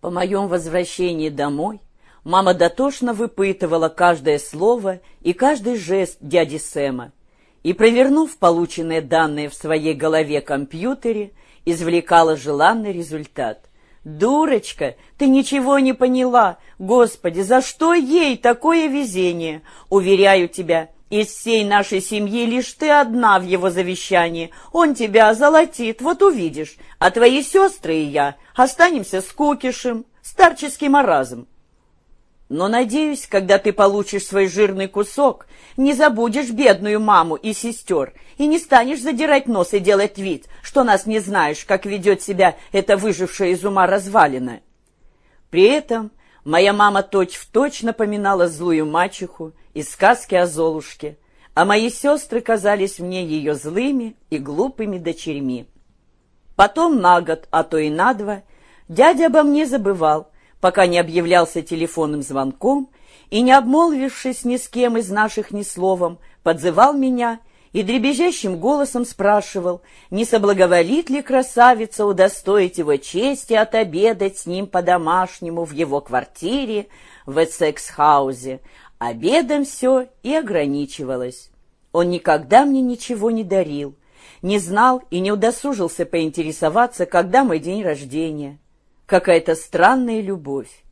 По моем возвращении домой мама дотошно выпытывала каждое слово и каждый жест дяди Сэма и, провернув полученные данные в своей голове компьютере, извлекала желанный результат. «Дурочка, ты ничего не поняла! Господи, за что ей такое везение? Уверяю тебя, из всей нашей семьи лишь ты одна в его завещании. Он тебя озолотит, вот увидишь. А твои сестры и я останемся с кукишем, старческий маразм. Но, надеюсь, когда ты получишь свой жирный кусок, не забудешь бедную маму и сестер и не станешь задирать нос и делать вид, что нас не знаешь, как ведет себя эта выжившая из ума развалина. При этом моя мама точь-в-точь точь напоминала злую мачеху, из сказки о Золушке, а мои сестры казались мне ее злыми и глупыми дочерьми. Потом на год, а то и на два, дядя обо мне забывал, пока не объявлялся телефонным звонком и, не обмолвившись ни с кем из наших ни словом, подзывал меня и дребезжащим голосом спрашивал, не соблаговолит ли красавица удостоить его чести отобедать с ним по-домашнему в его квартире в Эссекс-хаузе, Обедом все и ограничивалось. Он никогда мне ничего не дарил, не знал и не удосужился поинтересоваться, когда мой день рождения. Какая-то странная любовь.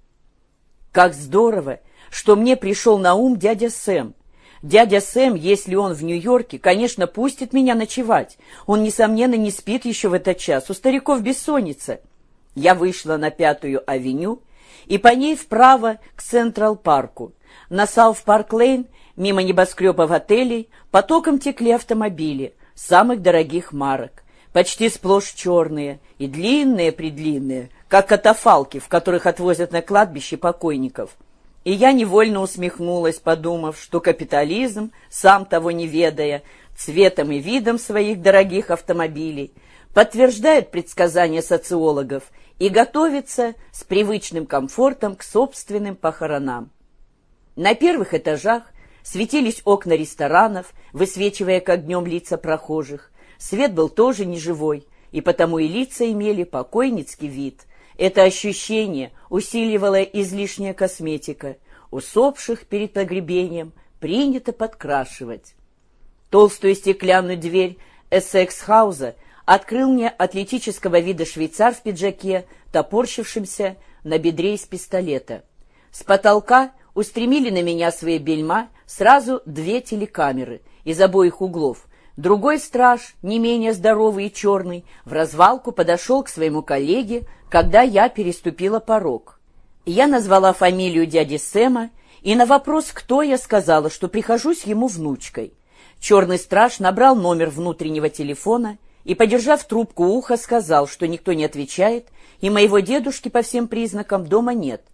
Как здорово, что мне пришел на ум дядя Сэм. Дядя Сэм, если он в Нью-Йорке, конечно, пустит меня ночевать. Он, несомненно, не спит еще в этот час. У стариков бессонница. Я вышла на Пятую авеню и по ней вправо к Централ-парку. На Сауф-Парк-Лейн, мимо небоскребов отелей, потоком текли автомобили самых дорогих марок, почти сплошь черные и длинные-предлинные, как катафалки, в которых отвозят на кладбище покойников. И я невольно усмехнулась, подумав, что капитализм, сам того не ведая, цветом и видом своих дорогих автомобилей, подтверждает предсказания социологов и готовится с привычным комфортом к собственным похоронам. На первых этажах светились окна ресторанов, высвечивая как днем лица прохожих. Свет был тоже неживой, и потому и лица имели покойницкий вид. Это ощущение усиливала излишняя косметика. Усопших перед погребением принято подкрашивать. Толстую стеклянную дверь Эссекс-хауза открыл мне атлетического вида швейцар в пиджаке, топорщившимся на бедре из пистолета. С потолка устремили на меня свои бельма сразу две телекамеры из обоих углов. Другой страж, не менее здоровый и черный, в развалку подошел к своему коллеге, когда я переступила порог. Я назвала фамилию дяди Сэма, и на вопрос, кто я, сказала, что прихожусь ему внучкой. Черный страж набрал номер внутреннего телефона и, подержав трубку уха, сказал, что никто не отвечает, и моего дедушки по всем признакам дома нет —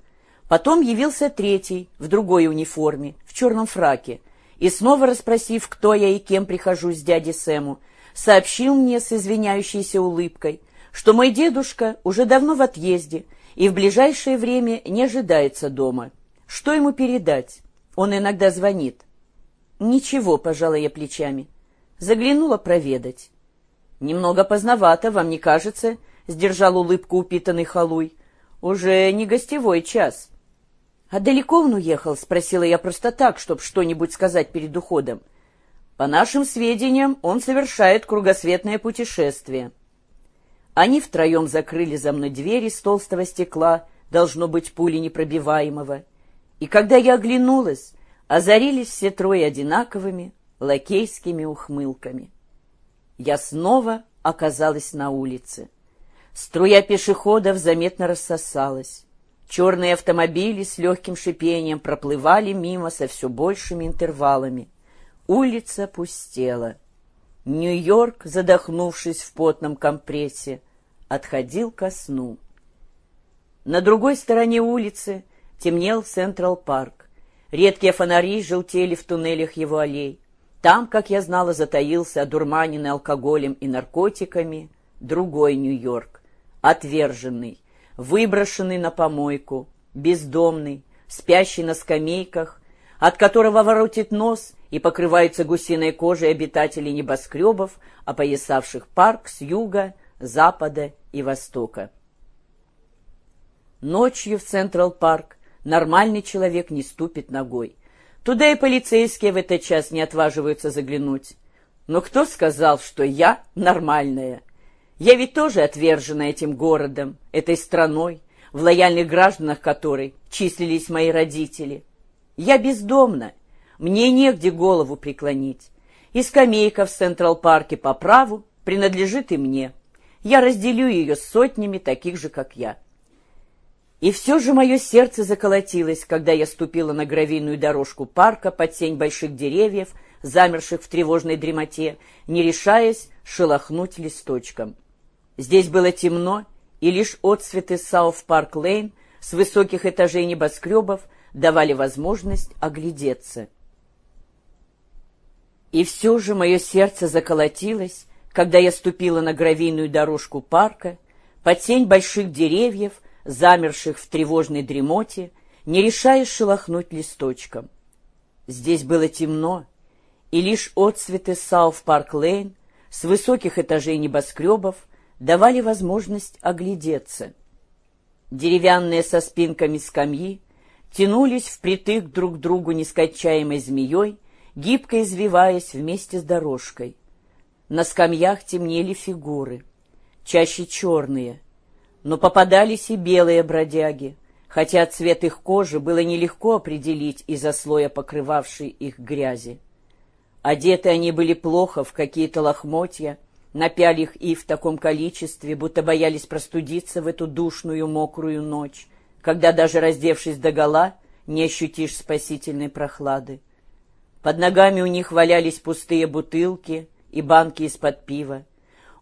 Потом явился третий, в другой униформе, в черном фраке, и снова расспросив, кто я и кем прихожу с дяди Сэму, сообщил мне с извиняющейся улыбкой, что мой дедушка уже давно в отъезде и в ближайшее время не ожидается дома. Что ему передать? Он иногда звонит. Ничего, пожала я плечами. Заглянула проведать. Немного поздновато, вам не кажется? Сдержал улыбку упитанный халуй. Уже не гостевой час. «А далеко он уехал?» — спросила я просто так, чтобы что-нибудь сказать перед уходом. «По нашим сведениям, он совершает кругосветное путешествие». Они втроем закрыли за мной дверь из толстого стекла, должно быть, пули непробиваемого. И когда я оглянулась, озарились все трое одинаковыми лакейскими ухмылками. Я снова оказалась на улице. Струя пешеходов заметно рассосалась. Черные автомобили с легким шипением проплывали мимо со все большими интервалами. Улица пустела. Нью-Йорк, задохнувшись в потном компрессе, отходил ко сну. На другой стороне улицы темнел Централ-парк. Редкие фонари желтели в туннелях его аллей. Там, как я знала, затаился одурманенный алкоголем и наркотиками другой Нью-Йорк, отверженный, выброшенный на помойку, бездомный, спящий на скамейках, от которого воротит нос и покрывается гусиной кожей обитателей небоскребов, опоясавших парк с юга, запада и востока. Ночью в Централ-парк нормальный человек не ступит ногой. Туда и полицейские в этот час не отваживаются заглянуть. Но кто сказал, что я нормальная? Я ведь тоже отвержена этим городом, этой страной, в лояльных гражданах которой числились мои родители. Я бездомна, мне негде голову преклонить. И скамейка в Централ-парке по праву принадлежит и мне. Я разделю ее с сотнями таких же, как я. И все же мое сердце заколотилось, когда я ступила на гравийную дорожку парка под сень больших деревьев, замерших в тревожной дремоте, не решаясь шелохнуть листочком. Здесь было темно, и лишь отсветы Сауф-Парк-Лейн с высоких этажей небоскребов давали возможность оглядеться. И все же мое сердце заколотилось, когда я ступила на гравийную дорожку парка, под тень больших деревьев, замерших в тревожной дремоте, не решаясь шелохнуть листочком. Здесь было темно, и лишь отсветы Сауф-Парк-Лейн с высоких этажей небоскребов давали возможность оглядеться. Деревянные со спинками скамьи тянулись впритык друг к другу нескончаемой змеей, гибко извиваясь вместе с дорожкой. На скамьях темнели фигуры, чаще черные, но попадались и белые бродяги, хотя цвет их кожи было нелегко определить из-за слоя покрывавшей их грязи. Одеты они были плохо в какие-то лохмотья, напяли их и в таком количестве, будто боялись простудиться в эту душную мокрую ночь, когда даже раздевшись догола, не ощутишь спасительной прохлады. Под ногами у них валялись пустые бутылки и банки из-под пива.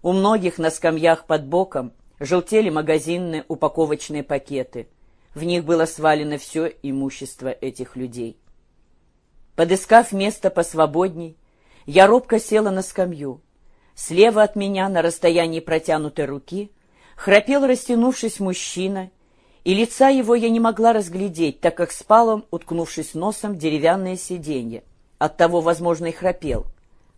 У многих на скамьях под боком желтели магазинные упаковочные пакеты. В них было свалено все имущество этих людей. Подыскав место посвободней, я робко села на скамью. Слева от меня, на расстоянии протянутой руки, храпел, растянувшись, мужчина, и лица его я не могла разглядеть, так как спал он, уткнувшись носом деревянное сиденье. Оттого, возможно, и храпел.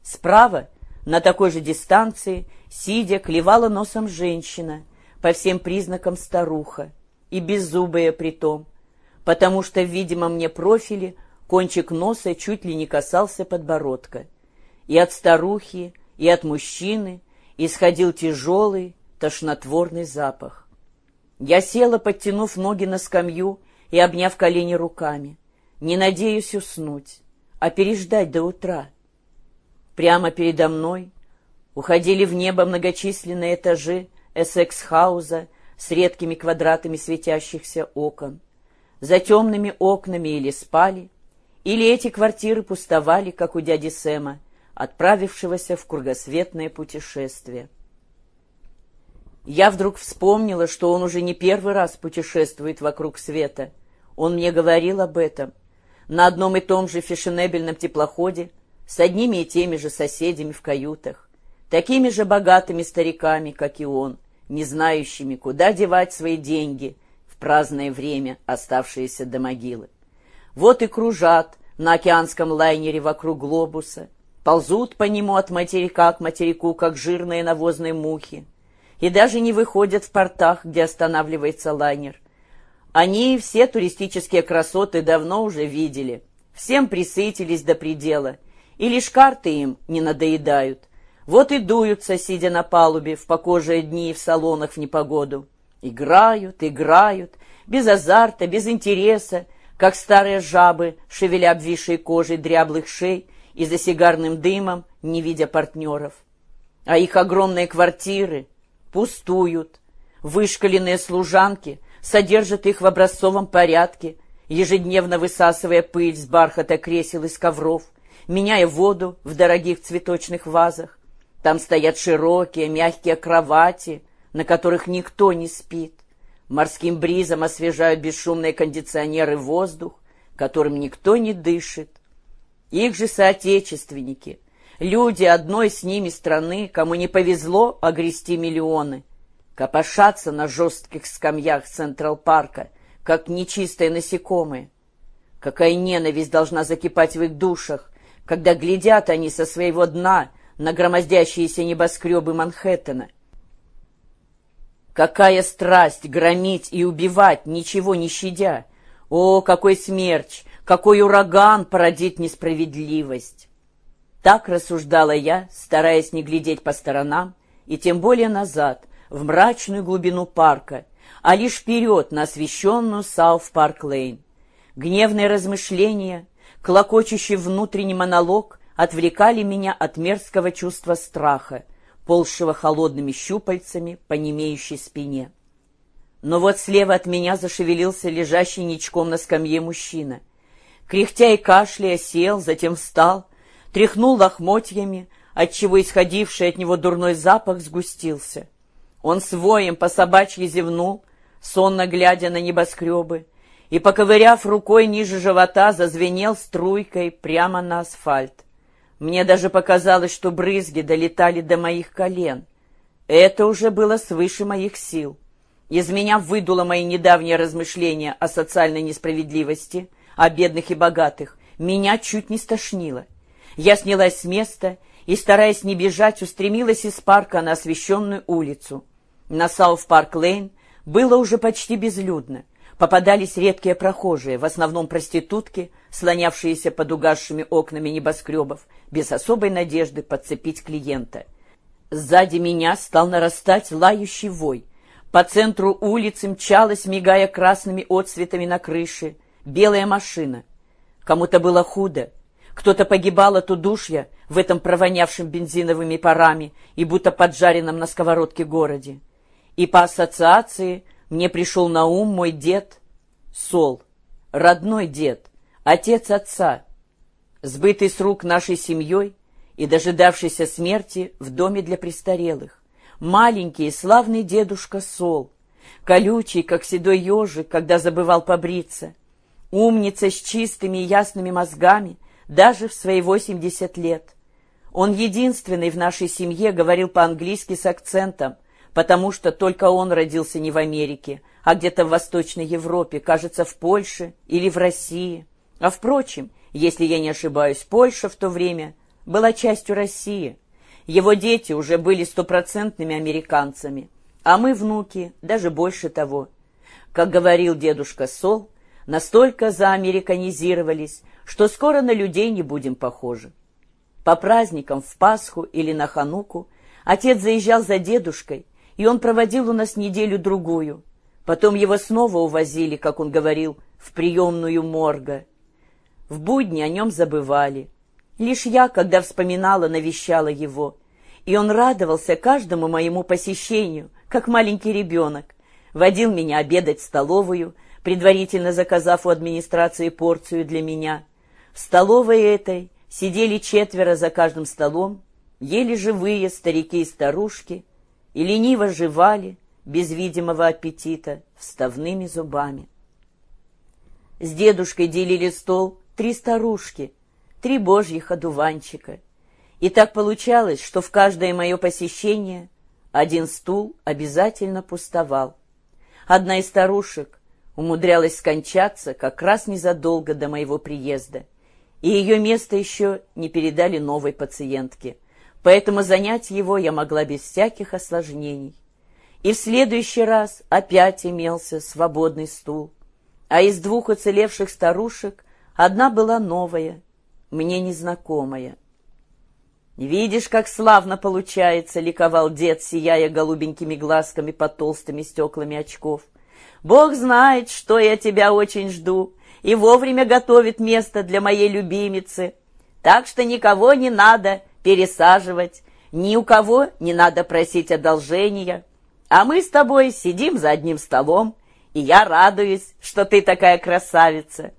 Справа, на такой же дистанции, сидя, клевала носом женщина, по всем признакам старуха, и беззубая притом, потому что в видимом мне профиле кончик носа чуть ли не касался подбородка. И от старухи, и от мужчины исходил тяжелый, тошнотворный запах. Я села, подтянув ноги на скамью и обняв колени руками. Не надеюсь уснуть, а переждать до утра. Прямо передо мной уходили в небо многочисленные этажи Эссекс-хауза с редкими квадратами светящихся окон. За темными окнами или спали, или эти квартиры пустовали, как у дяди Сэма, отправившегося в кругосветное путешествие. Я вдруг вспомнила, что он уже не первый раз путешествует вокруг света. Он мне говорил об этом. На одном и том же фешенебельном теплоходе, с одними и теми же соседями в каютах, такими же богатыми стариками, как и он, не знающими, куда девать свои деньги в праздное время, оставшиеся до могилы. Вот и кружат на океанском лайнере вокруг глобуса, ползут по нему от материка к материку, как жирные навозные мухи, и даже не выходят в портах, где останавливается лайнер. Они все туристические красоты давно уже видели, всем присытились до предела, и лишь карты им не надоедают. Вот и дуются, сидя на палубе, в покожие дни в салонах в непогоду. Играют, играют, без азарта, без интереса, как старые жабы, шевеля обвисшей кожей дряблых шей и за сигарным дымом, не видя партнеров. А их огромные квартиры пустуют. Вышкаленные служанки содержат их в образцовом порядке, ежедневно высасывая пыль с бархата кресел и с ковров, меняя воду в дорогих цветочных вазах. Там стоят широкие, мягкие кровати, на которых никто не спит. Морским бризом освежают бесшумные кондиционеры воздух, которым никто не дышит. Их же соотечественники, люди одной с ними страны, кому не повезло огрести миллионы, копошатся на жестких скамьях Централ-парка, как нечистые насекомые. Какая ненависть должна закипать в их душах, когда глядят они со своего дна на громоздящиеся небоскребы Манхэттена. Какая страсть громить и убивать, ничего не щадя! О, какой смерч, какой ураган породит несправедливость! Так рассуждала я, стараясь не глядеть по сторонам, и тем более назад, в мрачную глубину парка, а лишь вперед на освещенную Сауф-Парк-Лейн. Гневные размышления, клокочущий внутренний монолог отвлекали меня от мерзкого чувства страха, ползшего холодными щупальцами по немеющей спине. Но вот слева от меня зашевелился лежащий ничком на скамье мужчина. Кряхтя и кашляя сел, затем встал, тряхнул лохмотьями, отчего исходивший от него дурной запах сгустился. Он своим по собачьи зевнул, сонно глядя на небоскребы, и, поковыряв рукой ниже живота, зазвенел струйкой прямо на асфальт. Мне даже показалось, что брызги долетали до моих колен. Это уже было свыше моих сил. Из меня выдуло мои недавние размышления о социальной несправедливости, о бедных и богатых. Меня чуть не стошнило. Я снялась с места и, стараясь не бежать, устремилась из парка на освещенную улицу. На Сауф-Парк-Лейн было уже почти безлюдно. Попадались редкие прохожие, в основном проститутки, слонявшиеся под угасшими окнами небоскребов, без особой надежды подцепить клиента. Сзади меня стал нарастать лающий вой. По центру улицы мчалась, мигая красными отсветами на крыше, белая машина. Кому-то было худо. Кто-то погибал от удушья в этом провонявшем бензиновыми парами и будто поджаренном на сковородке городе. И по ассоциации мне пришел на ум мой дед Сол, родной дед, отец отца, сбытый с рук нашей семьей и дожидавшийся смерти в доме для престарелых. Маленький и славный дедушка Сол, колючий, как седой ежик, когда забывал побриться, умница с чистыми и ясными мозгами, даже в свои восемьдесят лет. Он единственный в нашей семье говорил по-английски с акцентом, потому что только он родился не в Америке, а где-то в Восточной Европе, кажется, в Польше или в России. А впрочем, если я не ошибаюсь, Польша в то время была частью России. Его дети уже были стопроцентными американцами, а мы, внуки, даже больше того. Как говорил дедушка Сол, настолько заамериканизировались, что скоро на людей не будем похожи. По праздникам в Пасху или на Хануку отец заезжал за дедушкой, и он проводил у нас неделю-другую. Потом его снова увозили, как он говорил, в приемную морга. В будни о нем забывали. Лишь я, когда вспоминала, навещала его. И он радовался каждому моему посещению, как маленький ребенок. Водил меня обедать в столовую, предварительно заказав у администрации порцию для меня. В столовой этой сидели четверо за каждым столом, ели живые старики и старушки — и лениво жевали, без видимого аппетита, вставными зубами. С дедушкой делили стол три старушки, три божьих одуванчика. И так получалось, что в каждое мое посещение один стул обязательно пустовал. Одна из старушек умудрялась скончаться как раз незадолго до моего приезда, и ее место еще не передали новой пациентке — поэтому занять его я могла без всяких осложнений. И в следующий раз опять имелся свободный стул, а из двух уцелевших старушек одна была новая, мне незнакомая. «Видишь, как славно получается!» — ликовал дед, сияя голубенькими глазками под толстыми стеклами очков. «Бог знает, что я тебя очень жду, и вовремя готовит место для моей любимицы. Так что никого не надо пересаживать, ни у кого не надо просить одолжения. А мы с тобой сидим за одним столом, и я радуюсь, что ты такая красавица.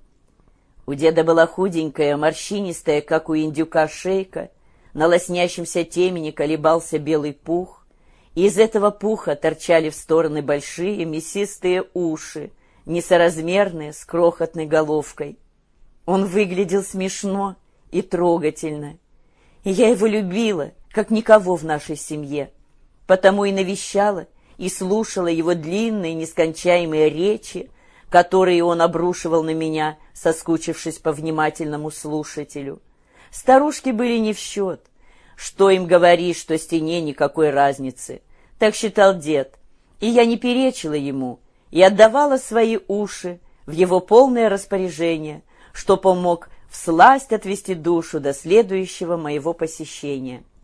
У деда была худенькая, морщинистая, как у индюка, шейка. На лоснящемся темени колебался белый пух. Из этого пуха торчали в стороны большие мясистые уши, несоразмерные, с крохотной головкой. Он выглядел смешно и трогательно и я его любила, как никого в нашей семье, потому и навещала, и слушала его длинные нескончаемые речи, которые он обрушивал на меня, соскучившись по внимательному слушателю. Старушки были не в счет. Что им говоришь, что стене никакой разницы. Так считал дед. И я не перечила ему и отдавала свои уши в его полное распоряжение, что помог всласть отвести душу до следующего моего посещения —